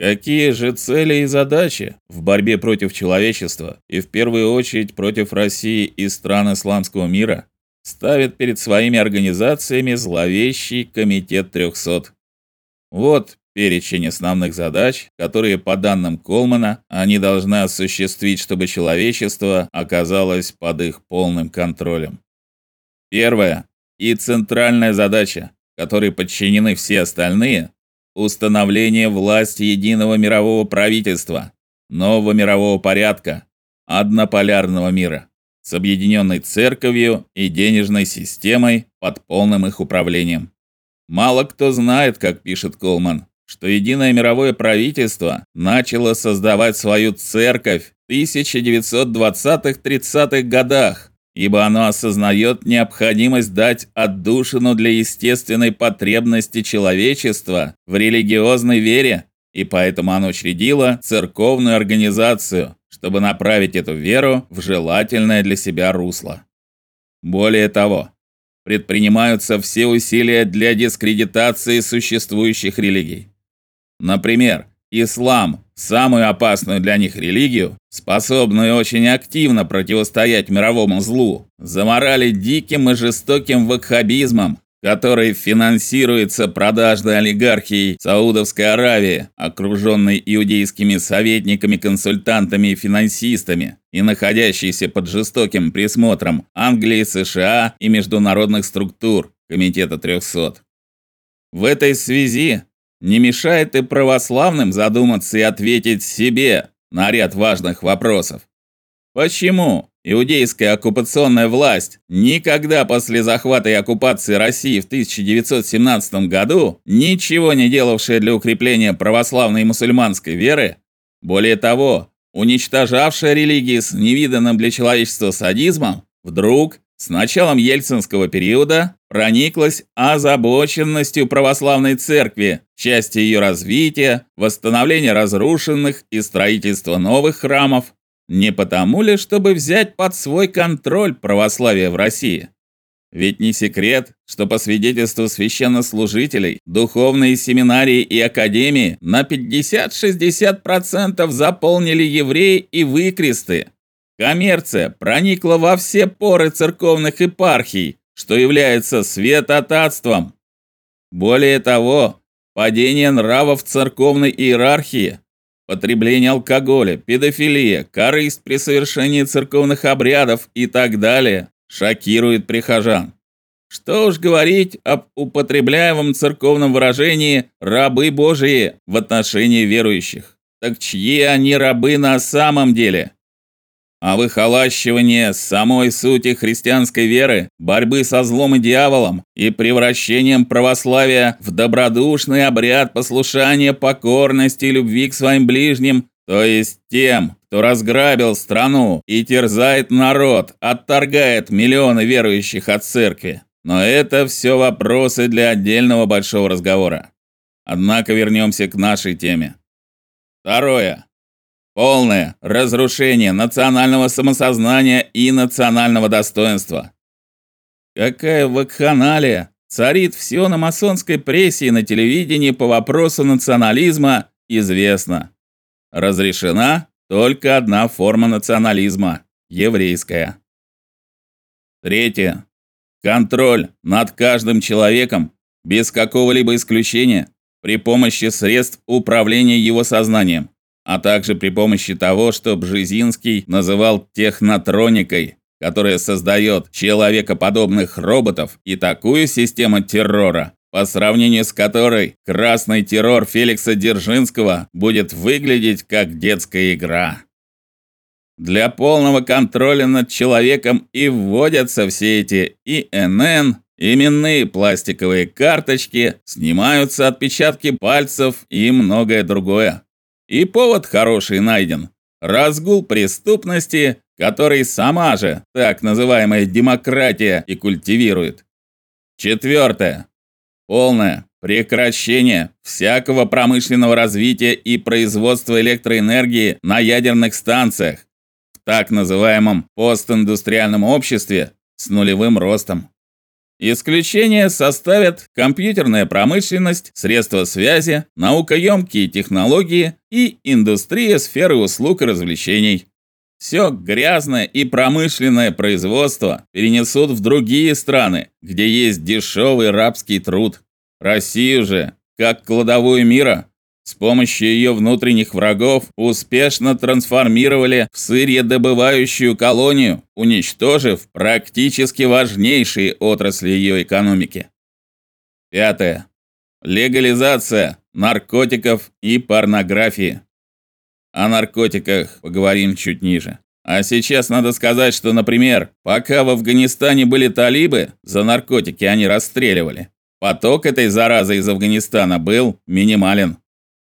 Какие же цели и задачи в борьбе против человечества и в первую очередь против России и стран исламского мира ставит перед своими организациями зловещий комитет 300? Вот перечень основных задач, которые, по данным Колмана, они должны осуществить, чтобы человечество оказалось под их полным контролем. Первая и центральная задача, которой подчинены все остальные установление власти единого мирового правительства, нового мирового порядка, однополярного мира с объединенной церковью и денежной системой под полным их управлением. Мало кто знает, как пишет Колман, что единое мировое правительство начало создавать свою церковь в 1920-30-х годах, ибо оно осознает необходимость дать отдушину для естественной потребности человечества в религиозной вере, и поэтому оно учредило церковную организацию, чтобы направить эту веру в желательное для себя русло. Более того, предпринимаются все усилия для дискредитации существующих религий. Например, ислам, самую опасную для них религию, способную очень активно противостоять мировому злу, заморали диким и жестоким ваххабизмом, который финансируется продажной олигархией Саудовской Аравии, окруженной иудейскими советниками, консультантами и финансистами, и находящейся под жестоким присмотром Англии, США и международных структур Комитета 300. В этой связи не мешает и православным задуматься и ответить себе на ряд важных вопросов. Почему иудейская оккупационная власть никогда после захвата и оккупации России в 1917 году, ничего не делавшая для укрепления православной и мусульманской веры, более того, уничтожавшая религии с невиданным для человечества садизмом, вдруг с началом ельцинского периода прониклась озабоченностью православной церкви, части ее развития, восстановления разрушенных и строительства новых храмов, не потому ли, чтобы взять под свой контроль православие в России? Ведь не секрет, что по свидетельству священнослужителей, духовные семинарии и академии на 50-60% заполнили евреи и выкресты, Коммерция проникла во все поры церковных епархий, что является святотатством. Более того, падение нравов церковной иерархии, потребление алкоголя, педофилия, корысть при совершении церковных обрядов и так далее шокирует прихожан. Что уж говорить об употребляемом церковном выражении «рабы Божии» в отношении верующих. Так чьи они рабы на самом деле? А выхолащивание самой сути христианской веры, борьбы со злом и дьяволом и превращением православия в добродушный обряд послушания, покорности и любви к своим ближним, то есть тем, кто разграбил страну и терзает народ, отторгает миллионы верующих от церкви. Но это все вопросы для отдельного большого разговора. Однако вернемся к нашей теме. Второе. Полное разрушение национального самосознания и национального достоинства. Какая вакханалия царит все на масонской прессе и на телевидении по вопросу национализма, известно. Разрешена только одна форма национализма еврейская. Третье. Контроль над каждым человеком без какого-либо исключения при помощи средств управления его сознанием а также при помощи того, что Бжезинский называл технотроникой, которая создает человекоподобных роботов и такую систему террора, по сравнению с которой красный террор Феликса Дзержинского будет выглядеть как детская игра. Для полного контроля над человеком и вводятся все эти ИНН, именные пластиковые карточки, снимаются отпечатки пальцев и многое другое. И повод хороший найден. Разгул преступности, который сама же так называемая демократия и культивирует. Четвертое. Полное прекращение всякого промышленного развития и производства электроэнергии на ядерных станциях в так называемом постиндустриальном обществе с нулевым ростом. Исключение составят компьютерная промышленность, средства связи, наукоемкие технологии и индустрия сферы услуг и развлечений. Все грязное и промышленное производство перенесут в другие страны, где есть дешевый рабский труд. Россию же, как кладовую мира, с помощью ее внутренних врагов успешно трансформировали в сырьедобывающую колонию, уничтожив практически важнейшие отрасли ее экономики. Пятое. Легализация наркотиков и порнографии. О наркотиках поговорим чуть ниже. А сейчас надо сказать, что, например, пока в Афганистане были талибы, за наркотики они расстреливали. Поток этой заразы из Афганистана был минимален.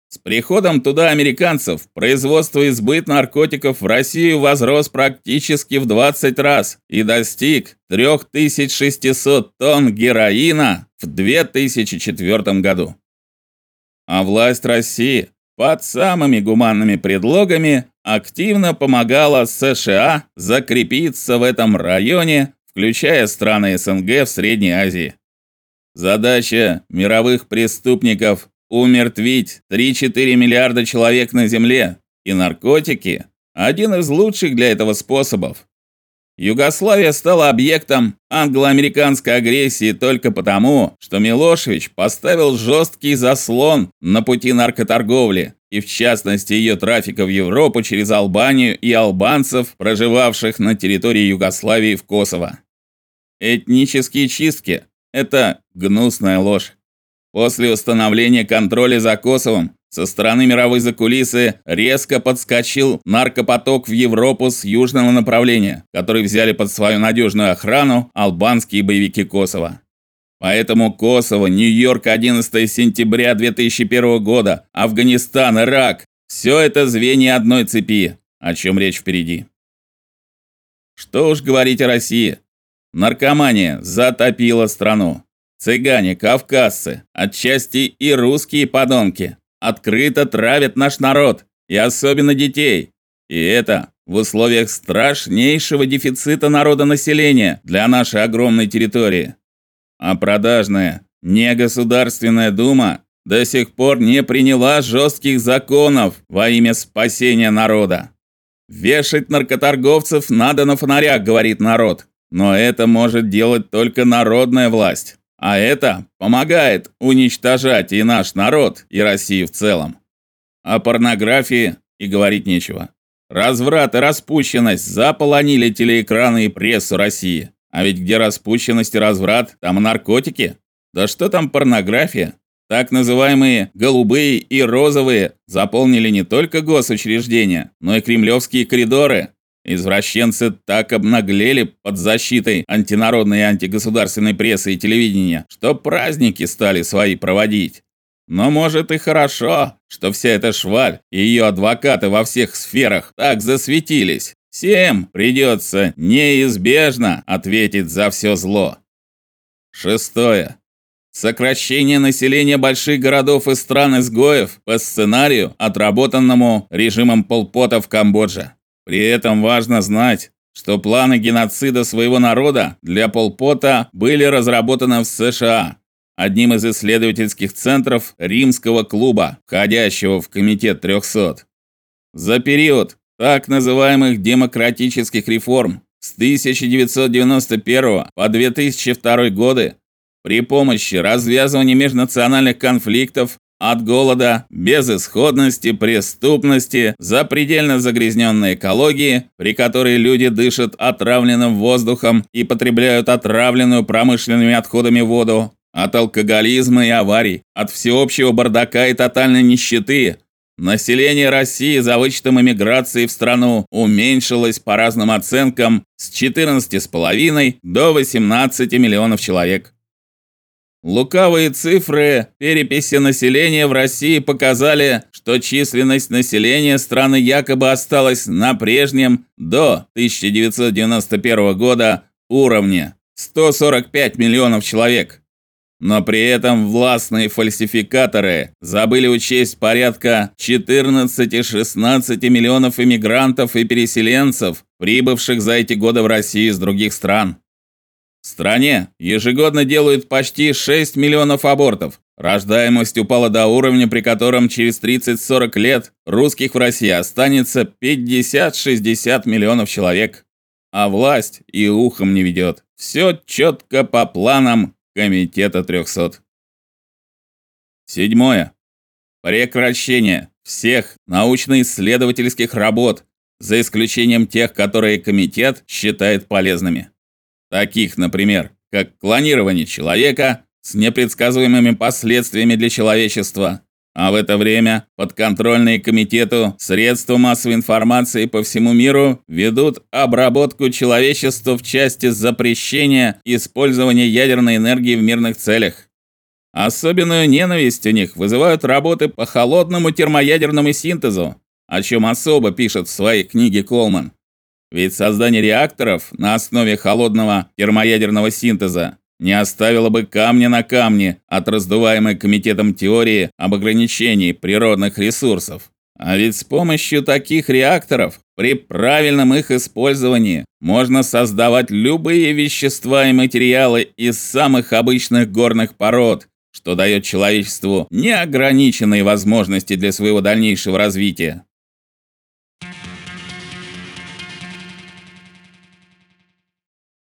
С приходом туда американцев производство и сбыт наркотиков в Россию возрос практически в 20 раз и достиг 3600 тонн героина в 2004 году. А власть России под самыми гуманными предлогами активно помогала США закрепиться в этом районе, включая страны СНГ в Средней Азии. Задача мировых преступников умертвить 3-4 миллиарда человек на земле, и наркотики один из лучших для этого способов. Югославия стала объектом англо-американской агрессии только потому, что Милошевич поставил жесткий заслон на пути наркоторговли, и в частности ее трафика в Европу через Албанию и албанцев, проживавших на территории Югославии в Косово. Этнические чистки это гнусная ложь. После установления контроля за Косовом со стороны мировой закулисы резко подскочил наркопоток в Европу с южного направления, который взяли под свою надежную охрану албанские боевики Косово. Поэтому Косово, Нью-Йорк 11 сентября 2001 года, Афганистан, Ирак все это звенья одной цепи, о чем речь впереди. Что уж говорить о России. Наркомания затопила страну. Цыгане, кавказцы, отчасти и русские подонки открыто травят наш народ, и особенно детей. И это в условиях страшнейшего дефицита народонаселения для нашей огромной территории. А продажная, негосударственная дума до сих пор не приняла жестких законов во имя спасения народа. Вешать наркоторговцев надо на фонарях, говорит народ. Но это может делать только народная власть. А это помогает уничтожать и наш народ, и Россию в целом. О порнографии и говорить нечего. Разврат и распущенность заполонили телеэкраны и прессу России. А ведь где распущенность и разврат, там и наркотики. Да что там порнография? Так называемые голубые и розовые заполнили не только госучреждения, но и кремлевские коридоры, Извращенцы так обнаглели под защитой антинародной и антигосударственной прессы и телевидения, что праздники стали свои проводить. Но может и хорошо, что вся эта шваль и ее адвокаты во всех сферах так засветились. Всем придется неизбежно ответить за все зло. Шестое. Сокращение населения больших городов и стран-изгоев по сценарию, отработанному режимом Полпота в Камбодже. При этом важно знать, что планы геноцида своего народа для Полпота были разработаны в США, одним из исследовательских центров Римского клуба, входящего в комитет 300. За период так называемых демократических реформ с 1991 по 2002 годы при помощи развязывания межнациональных конфликтов от голода, безысходности, преступности, запредельно загрязненной экологии, при которой люди дышат отравленным воздухом и потребляют отравленную промышленными отходами воду, от алкоголизма и аварий, от всеобщего бардака и тотальной нищеты. Население России за вычетом эмиграции в страну уменьшилось по разным оценкам с 14,5 до 18 миллионов человек. Лукавые цифры переписи населения в России показали, что численность населения страны якобы осталась на прежнем до 1991 года уровне 145 миллионов человек. Но при этом властные фальсификаторы забыли учесть порядка 14-16 миллионов иммигрантов и переселенцев, прибывших за эти годы в Россию из других стран. В стране ежегодно делают почти 6 миллионов абортов. Рождаемость упала до уровня, при котором через 30-40 лет русских в России останется 50-60 миллионов человек. А власть и ухом не ведет. Все четко по планам комитета 300. Седьмое. Прекращение всех научно-исследовательских работ, за исключением тех, которые комитет считает полезными. Таких, например, как клонирование человека с непредсказуемыми последствиями для человечества, а в это время подконтрольные комитету средства массовой информации по всему миру ведут обработку человечества в части запрещения использования ядерной энергии в мирных целях. Особенную ненависть у них вызывают работы по холодному термоядерному синтезу, о чем особо пишет в своей книге Колман. Ведь создание реакторов на основе холодного термоядерного синтеза не оставило бы камня на камне от раздуваемой комитетом теории об ограничении природных ресурсов. А ведь с помощью таких реакторов при правильном их использовании можно создавать любые вещества и материалы из самых обычных горных пород, что дает человечеству неограниченные возможности для своего дальнейшего развития.